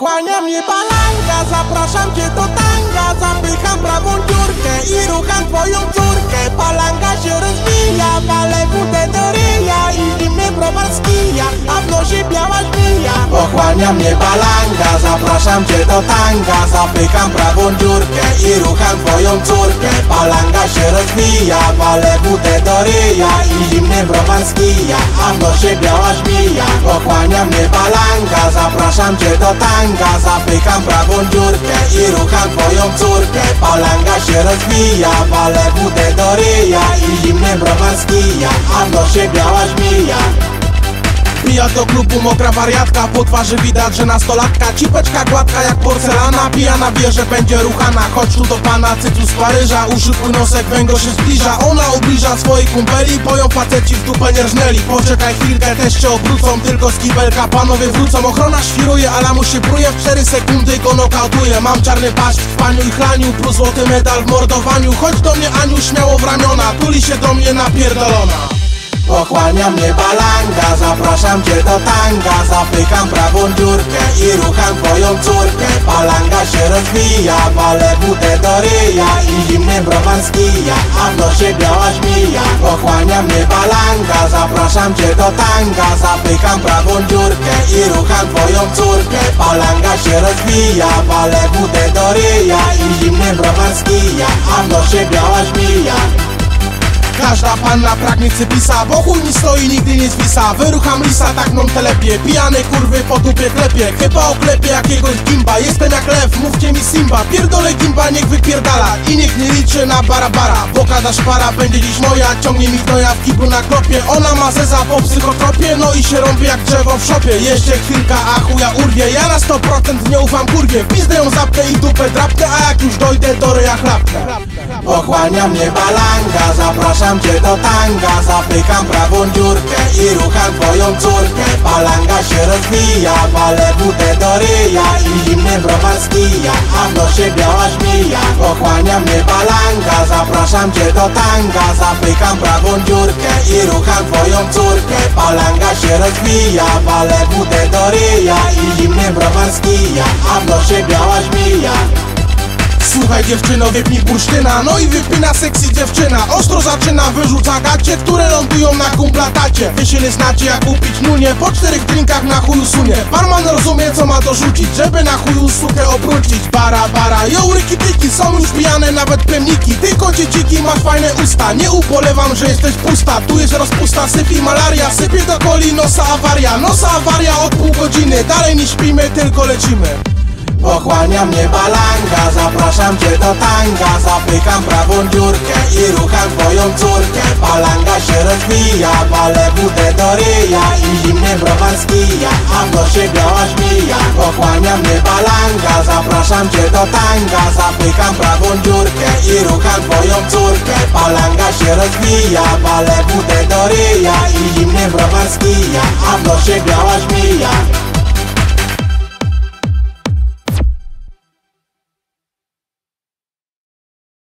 Pochłania mnie balanka, zapraszam cię do tanga. Zapycham prawą dziurkę i rucham twoją córkę. Palanga się rozwija, wale budę do ryja I zimny browar z a w nosie biała żmija. Pochłania mnie balanga, zapraszam cię do tanga. Zapycham prawą dziurkę i rucham twoją córkę. Palanga się rozwija, wale budę do ryja I zimny browar a w nosie biała żmija. Mnie balanga, zapraszam cię do tanga Zapykam prawą dziurkę i rucham twoją córkę. Palanga się rozwija, wale budę do ryja I zimny browar a w nosie biała żmija Pija do klubu mokra wariatka. Po twarzy widać, że nastolatka. Cipeczka gładka jak porcelana. Pijana wie, że będzie ruchana. Chodź tu do pana, cytu z Paryża. Uszykuj nosek, węgro się zbliża. Ona ubliża swoich kumpeli Poją faceci w dupę nie rżnęli. Poczekaj chwilkę, też cię obrócą Tylko z kibelka. Panowie wrócą Ochrona świruje, ale mu się pruje. W 4 sekundy go nokautuje. Mam czarny paszcz w paniu i chlaniu Plus złoty medal w mordowaniu. Chodź do mnie Aniu śmiało w ramiona. Tuli się do mnie napierdolona Pochłania mnie balanga, zapraszam cię do tanga. Zapykam prawą dziurkę i rucham twoją córkę. Palanga się rozwija, wale budę do ryja I zimny browar z kija, a w nosie biała żmija. Pochłania mnie balanga, zapraszam cię do tanga. Zapykam prawą dziurkę i rucham twoją córkę. Palanga się rozwija, wale budę do ryja I zimny browar z kija, a w nosie biała żmija Każda panna pragnie cypisa Bo chuj mi stoi, nigdy nie zwisa. Wyrucham lisa, tak mną telepie. Pijany kurwy po dupie klepie. Chyba oklepie jakiegoś gimba. Jestem jak lew, mówcie mi Simba. Pierdolę gimba, niech wypierdala. I niech nie liczy na barabara. Blokada szpara będzie dziś moja. Ciągnie mi gnoja w kiblu na kropie Ona ma zeza po psychotropie No i się rąbie jak drzewo w szopie. Jeszcze chwilka, a chuja urwie. Ja na 100% nie ufam kurwie. Pizdę ją zapnę i dupę drapkę A jak już dojdę do ryja chlapkę Pochłania mnie balanga, zapraszam cię do tanga. Zapykam prawą dziurkę i rucham twoją córkę. Palanga się rozwija, wale budę do ryja I zimny browar z kija, a w nosie biała żmija. Pochłania mnie balanga, zapraszam cię do tanga. Zapykam prawą dziurkę i rucham twoją córkę. Palanga się rozwija, wale budę do ryja I zimny browar z kija, a w nosie biała żmija Słuchaj dziewczyno, wypnij bursztyna No i wypina sexy dziewczyna. Ostro zaczyna, wyrzuca gacie Które lądują na kumplatacie. Wy się nie znacie jak upić nunie Po czterech drinkach na chuju sunie. Barman rozumie co ma dorzucić Żeby na chuju sukę obrócić. Bara, bara, yo ryki Są już pijane nawet plemniki. Ty kocie dziki masz fajne usta Nie ubolewam, że jesteś pusta. Tu jest rozpusta, sypi malaria Sypie do coli, nosa awaria. Nosa awaria od pół godziny Dalej nie śpimy, tylko lecimy Pochłania mnie balanga, zapraszam cię do tanga. Zapykam prawą dziurkę i rucham twoją córkę. Palanga się rozwija, wale budę do ryja I zimny browar z kija, a w nosie biała żmija. Pochłania mnie balanga, zapraszam cię do tanga. Zapykam prawą dziurkę i rucham twoją córkę. Palanga się rozwija, wale budę do ryja I zimny browar z kija, a w nosie biała